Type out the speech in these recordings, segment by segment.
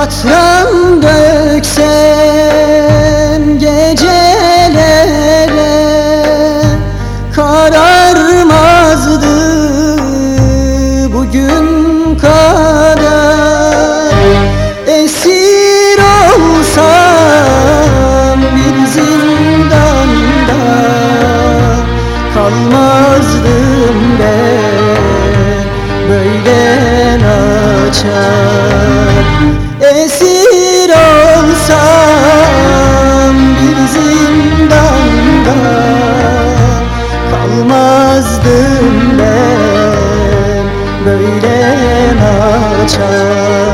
Katran döksem gecelere. Kararmazdı bugün kadar. Esir olsam bir zindanda Kalmazdım ben. Böyle açar çalar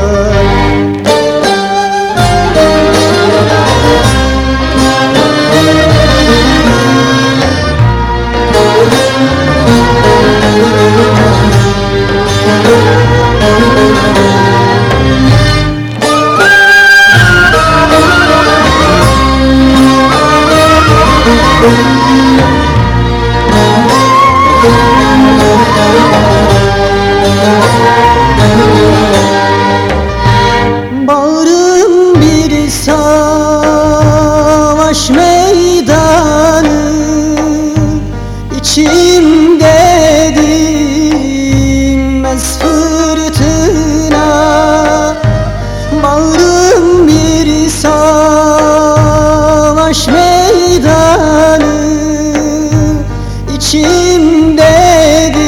dinderi